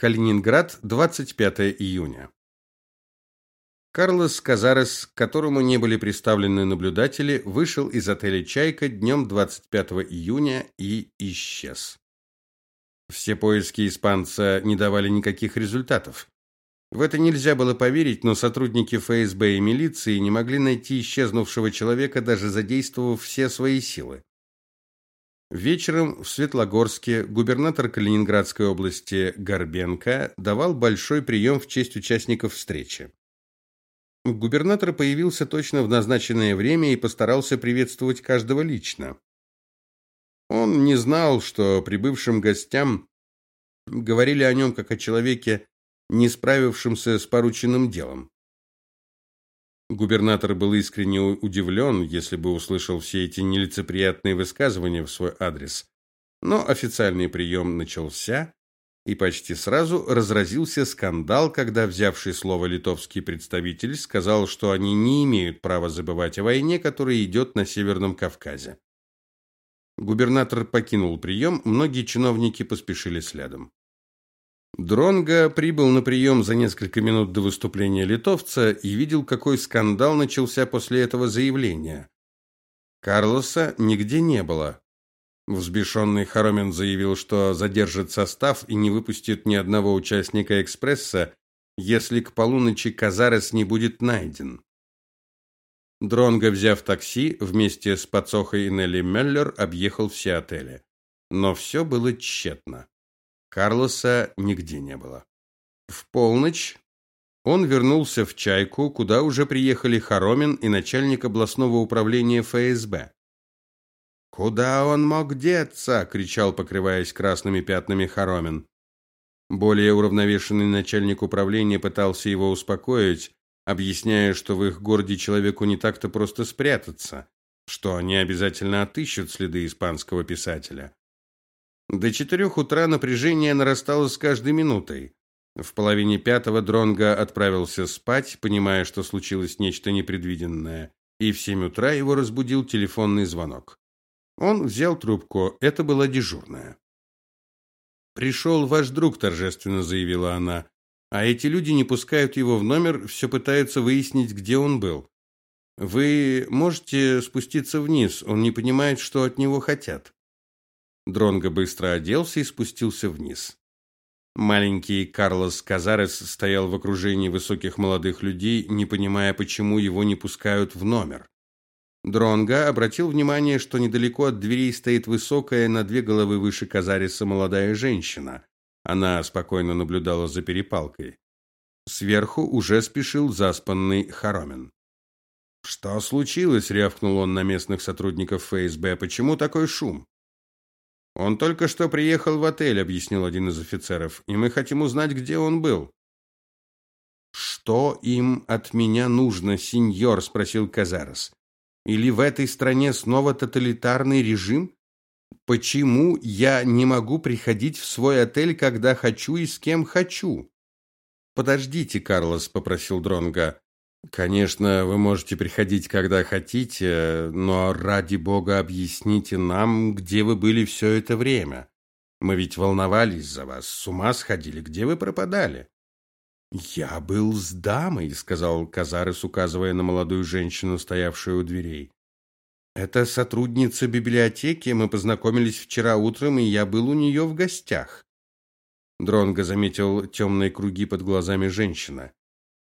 Калининград, 25 июня. Карлос Казарес, к которому не были представлены наблюдатели, вышел из отеля Чайка днем 25 июня и исчез. Все поиски испанца не давали никаких результатов. В это нельзя было поверить, но сотрудники ФСБ и милиции не могли найти исчезнувшего человека, даже задействовав все свои силы. Вечером в Светлогорске губернатор Калининградской области Горбенко давал большой прием в честь участников встречи. Губернатор появился точно в назначенное время и постарался приветствовать каждого лично. Он не знал, что прибывшим гостям говорили о нем как о человеке, не справившемся с порученным делом. Губернатор был искренне удивлен, если бы услышал все эти нелицеприятные высказывания в свой адрес. Но официальный прием начался, и почти сразу разразился скандал, когда взявший слово литовский представитель сказал, что они не имеют права забывать о войне, которая идет на Северном Кавказе. Губернатор покинул прием, многие чиновники поспешили следом. Дронга прибыл на прием за несколько минут до выступления литовца и видел, какой скандал начался после этого заявления. Карлоса нигде не было. Взбешенный Хоромин заявил, что задержит состав и не выпустит ни одного участника экспресса, если к полуночи Казарес не будет найден. Дронго, взяв такси, вместе с Пацохой и Нелли Меллер объехал все отели. Но все было тщетно. Карлоса нигде не было. В полночь он вернулся в Чайку, куда уже приехали Хоромин и начальник областного управления ФСБ. Куда он мог деться, кричал, покрываясь красными пятнами Хоромин. Более уравновешенный начальник управления пытался его успокоить, объясняя, что в их городе человеку не так-то просто спрятаться, что они обязательно отыщут следы испанского писателя. До четырех утра напряжение нарастало с каждой минутой. В половине пятого Дронга отправился спать, понимая, что случилось нечто непредвиденное, и в семь утра его разбудил телефонный звонок. Он взял трубку. Это была дежурная. «Пришел ваш друг, торжественно заявила она. А эти люди не пускают его в номер, все пытаются выяснить, где он был. Вы можете спуститься вниз, он не понимает, что от него хотят. Дронго быстро оделся и спустился вниз. Маленький Карлос Казарес стоял в окружении высоких молодых людей, не понимая, почему его не пускают в номер. Дронго обратил внимание, что недалеко от дверей стоит высокая, на две головы выше Казареса молодая женщина. Она спокойно наблюдала за перепалкой. Сверху уже спешил заспанный Хоромин. Что случилось? рявкнул он на местных сотрудников ФСБ. Почему такой шум? Он только что приехал в отель, объяснил один из офицеров, и мы хотим узнать, где он был. Что им от меня нужно, сеньор, спросил Казарес. Или в этой стране снова тоталитарный режим? Почему я не могу приходить в свой отель, когда хочу и с кем хочу? Подождите, Карлос, попросил Дронга. Конечно, вы можете приходить когда хотите, но ради бога объясните нам, где вы были все это время. Мы ведь волновались за вас, с ума сходили, где вы пропадали? Я был с дамой, сказал Казарес, указывая на молодую женщину, стоявшую у дверей. Это сотрудница библиотеки, мы познакомились вчера утром, и я был у нее в гостях. Дронго заметил темные круги под глазами женщины.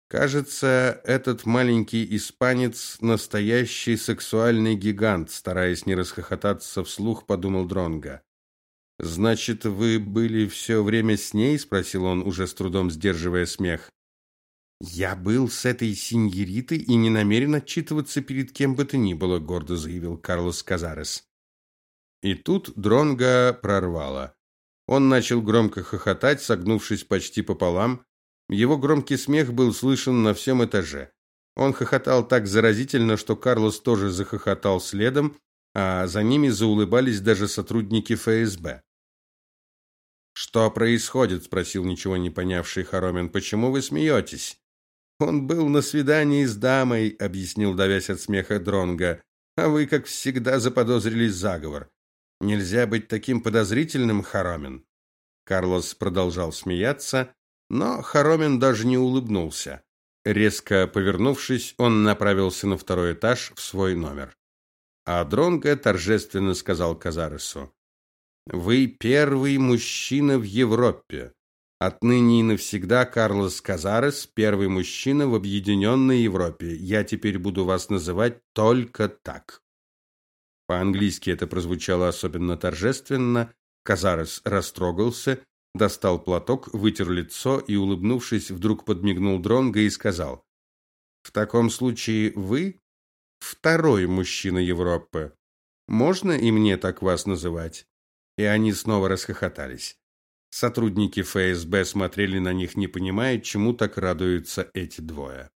Кажется, этот маленький испанец настоящий сексуальный гигант, стараясь не расхохотаться вслух, подумал Дронга. Значит, вы были все время с ней, спросил он, уже с трудом сдерживая смех. Я был с этой синьоритой и не намерен отчитываться перед кем бы то ни было, гордо заявил Карлос Казарес. И тут Дронга прорвало. Он начал громко хохотать, согнувшись почти пополам, его громкий смех был слышен на всем этаже. Он хохотал так заразительно, что Карлос тоже захохотал следом, а за ними заулыбались даже сотрудники ФСБ. Что происходит, спросил ничего не понявший Хоромин. Почему вы смеетесь?» Он был на свидании с дамой, объяснил, давясь от смеха Дронга. А вы, как всегда, заподозрили заговор. Нельзя быть таким подозрительным, Хоромин. Карлос продолжал смеяться, но Хоромин даже не улыбнулся. Резко повернувшись, он направился на второй этаж в свой номер. А Дронго торжественно сказал Казаресу: "Вы первый мужчина в Европе. Отныне и навсегда Карлос Казарес первый мужчина в объединенной Европе. Я теперь буду вас называть только так". По-английски это прозвучало особенно торжественно. Казарес растрогался достал платок, вытер лицо и, улыбнувшись, вдруг подмигнул Дронго и сказал: "В таком случае вы второй мужчина Европы. Можно и мне так вас называть?" И они снова расхохотались. Сотрудники ФСБ смотрели на них, не понимая, чему так радуются эти двое.